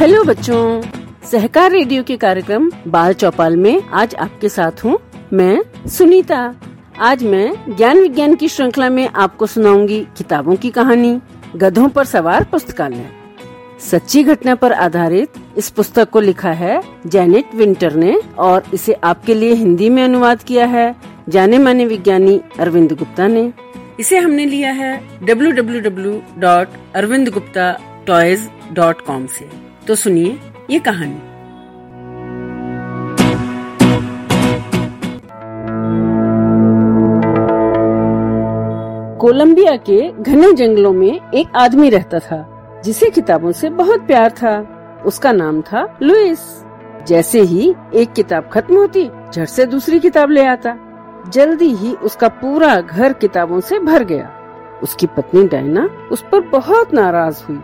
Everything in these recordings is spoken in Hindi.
हेलो बच्चों, सहकार रेडियो के कार्यक्रम बाल चौपाल में आज आपके साथ हूँ मैं सुनीता। आज मैं ज्ञान विज्ञान की श्रृंखला में आपको सुनाऊँगी किताबों की कहानी, गधों पर सवार पुस्तकालय। सच्ची घटना पर आधारित इस पुस्तक को लिखा है जैनेट विंटर ने और इसे आपके लिए हिंदी में अनुवाद किया है जाने माने विज्ञानी अरविंद गुप्ता ने। इसे हमने लिया है W W W dot Arvind Gupta toys dot com से। तो सुनिए ये कहानी। कोलंबिया के घने जंगलों में एक आदमी रहता था, जिसे किताबों से बहुत प्यार था। उसका नाम था लुइस। जैसे ही एक किताब खत्म होती झट से दूसरी किताब ले आता। जल्दी ही उसका पूरा घर किताबों से भर गया। उसकी पत्नी डायना उस पर बहुत नाराज़ हुई।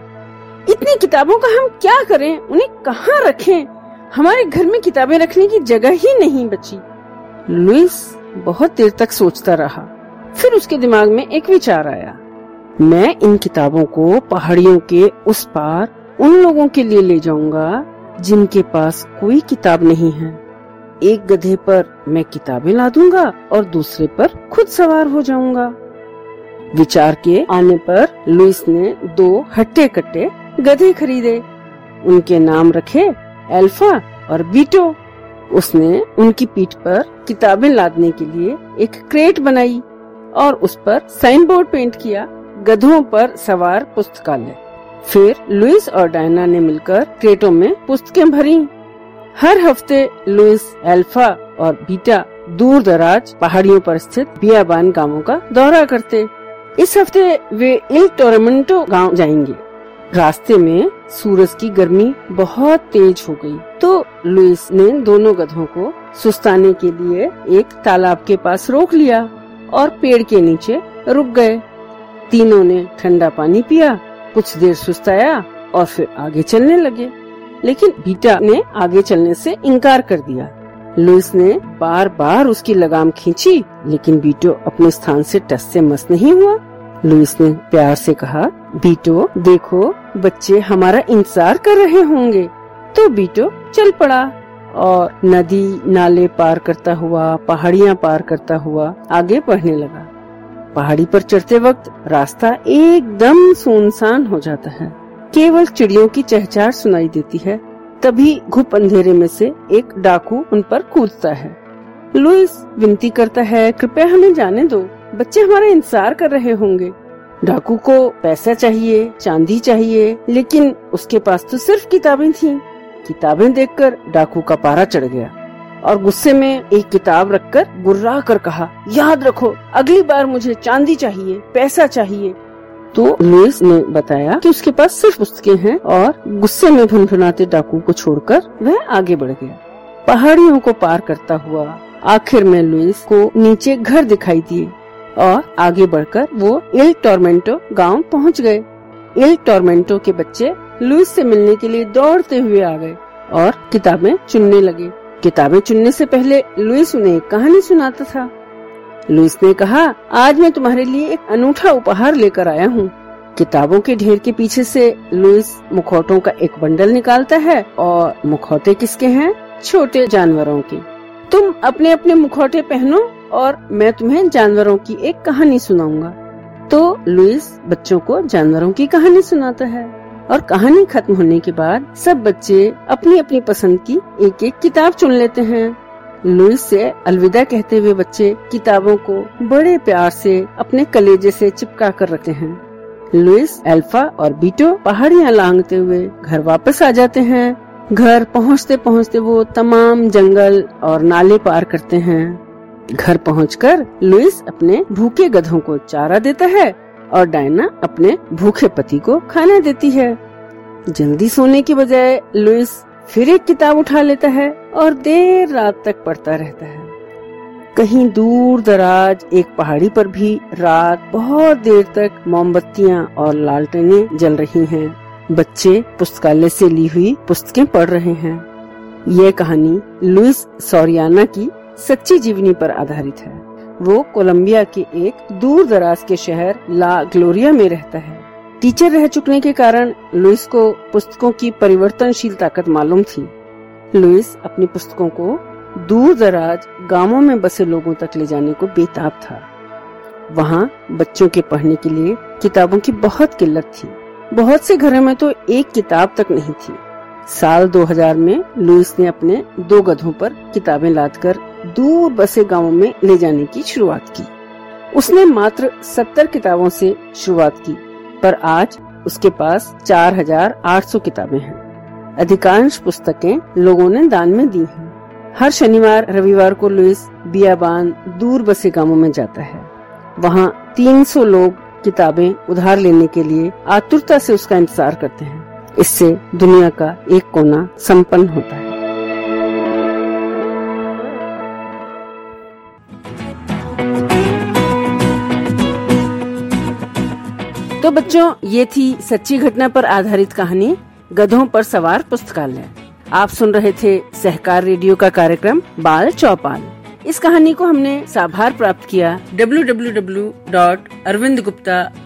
इतनी किताबों का हम क्या करें? उन्हें कहाँ रखें? हमारे घर में किताबें रखने की जगह ही नहीं बची। लुइस बहुत देर तक सोचता रहा। फिर उसके दिमाग में एक विचार आया। मैं इन किताबों को पहाड़ियों के उस पार उन लोगों के लिए ले जाऊँगा जिनके पास कोई किताब नहीं है। एक गधे पर मैं किताबें ला दूँगा और दूसरे पर खुद सवार हो जाऊँगा। विचार के आने पर लुइस ने दो हट्टे कट्टे गधे खरीदे। उनके नाम रखे अल्फ़ा और बीटो। उसने उनकी पीठ पर किताबें लादने के लिए एक क्रेट बनाई और उस पर साइन बोर्ड पेंट किया, गधों पर सवार पुस्तकालय। फिर लुइस और डायना ने मिलकर क्रेटों में पुस्तकें भरी। हर हफ़्ते लुइस अल्फ़ा और बीटा दूर दराज पहाड़ियों पर स्थित बियाबान गाँवों का दौरा करते। इस हफ़्ते वे इल टोरमेंटो गाँव जाएँगे। रास्ते में सूरज की गर्मी बहुत तेज हो गई, तो लुइस ने दोनों गधों को सुस्ताने के लिए एक तालाब के पास रोक लिया और पेड़ के नीचे रुक गए। तीनों ने ठंडा पानी पिया कुछ देर सुस्ताया और फिर आगे चलने लगे। लेकिन बीटा ने आगे चलने से इनकार कर दिया। लुइस ने बार बार उसकी लगाम खींची लेकिन बीटो अपने स्थान से टस से मस नहीं हुआ। लुइस ने प्यार से कहा, बीटो, देखो, बच्चे हमारा इंतज़ार कर रहे होंगे। तो बीटो चल पड़ा और नदी नाले पार करता हुआ, पहाड़ियाँ पार करता हुआ आगे बढ़ने लगा। पहाड़ी पर चढ़ते वक्त रास्ता एकदम सुनसान हो जाता है। केवल चिड़ियों की चहचार सुनाई देती है। तभी घुप अंधेरे में से एक डाकू उन पर कूदता है। लुइस विनती करता है, कृपया हमें जाने दो। बच्चे हमारा इंतज़ार कर रहे होंगे। डाकू को पैसा चाहिए, चांदी चाहिए, लेकिन उसके पास तो सिर्फ़ किताबें थीं। किताबें देखकर डाकू का पारा चढ़ गया और गुस्से में एक किताब रखकर गुर्रा कर कहा, याद रखो, अगली बार मुझे चांदी चाहिए, पैसा चाहिए। तो लुइस ने बताया कि उसके पास सिर्फ़ पुस्तकें हैं और गुस्से में भुनभुनाते डाकू को छोड़कर वह आगे बढ़ गया। पहाड़ियों को पार करता हुआ आखिर में लुइस को नीचे घर दिखाई दिए। और आगे बढ़कर वो इल टोरमेंटो गाँव पहुँच गए। इल टोरमेंटो के बच्चे लुइस से मिलने के लिए दौड़ते हुए आ गए और किताबें चुनने लगे। किताबें चुनने से पहले लुइस उन्हें एक कहानी सुनाता था। लुइस ने कहा, आज मैं तुम्हारे लिए एक अनूठा उपहार लेकर आया हूँ। किताबों के ढेर के पीछे से लुइस मुखौटों का एक बंडल निकालता है और मुखौटे किसके हैं? छोटे जानवरों के। तुम अपने अपने मुखौटे पहनो और मैं तुम्हें जानवरों की एक कहानी सुनाऊँगा। तो लुइस बच्चों को जानवरों की कहानी सुनाता है और कहानी खत्म होने के बाद सब बच्चे अपनी अपनी पसंद की एक एक किताब चुन लेते हैं। लुइस से अलविदा कहते हुए बच्चे किताबों को बड़े प्यार से अपने कलेजे से चिपका कर रखते हैं। लुइस अल्फ़ा और बीटो पहाड़ियाँ लांगते हुए घर वापस आ जाते हैं। घर पहुँचते पहुँचते वो तमाम जंगल और नाले पार करते हैं। घर पहुंचकर लुइस अपने भूखे गधों को चारा देता है और डायना अपने भूखे पति को खाना देती है। जल्दी सोने के बजाय लुइस फिर एक किताब उठा लेता है और देर रात तक पढ़ता रहता है। कहीं दूर दराज एक पहाड़ी पर भी रात बहुत देर तक मोमबत्तियाँ और लालटेनें जल रही हैं। बच्चे पुस्तकालय से ली हुई पुस्तकें पढ़ रहे हैं। यह कहानी लुइस सोरियाना की सच्ची जीवनी पर आधारित है। वो कोलंबिया के एक दूर दराज के शहर ला ग्लोरिया में रहता है। टीचर रह चुकने के कारण लुइस को पुस्तकों की परिवर्तनशील ताकत मालूम थी। लुइस अपनी पुस्तकों को दूर दराज गाँवों में बसे लोगों तक ले जाने को बेताब था। वहाँ बच्चों के पढ़ने के लिए किताबों की बहुत किल्लत थी। बहुत से घरों में तो एक किताब तक नहीं थी। साल 2000 में लुइस ने अपने दो गधों पर किताबें लादकर दूर बसे गाँवों में ले जाने की शुरुआत की। उसने मात्र 70 किताबों से शुरुआत की पर आज उसके पास 4,800 किताबें हैं। अधिकांश पुस्तकें लोगों ने दान में दी हैं। हर शनिवार रविवार को लुइस बियाबान दूर बसे गाँवों में जाता है। वहाँ 300 लोग किताबें उधार लेने के लिए आतुरता से उसका इंतज़ार करते हैं। इससे दुनिया का एक कोना संपन्न होता है। तो बच्चों, ये थी सच्ची घटना पर आधारित कहानी, गधों पर सवार पुस्तकालय। आप सुन रहे थे सहकार रेडियो का कार्यक्रम, बाल चौपाल। इस कहानी को हमने साभार प्राप्त किया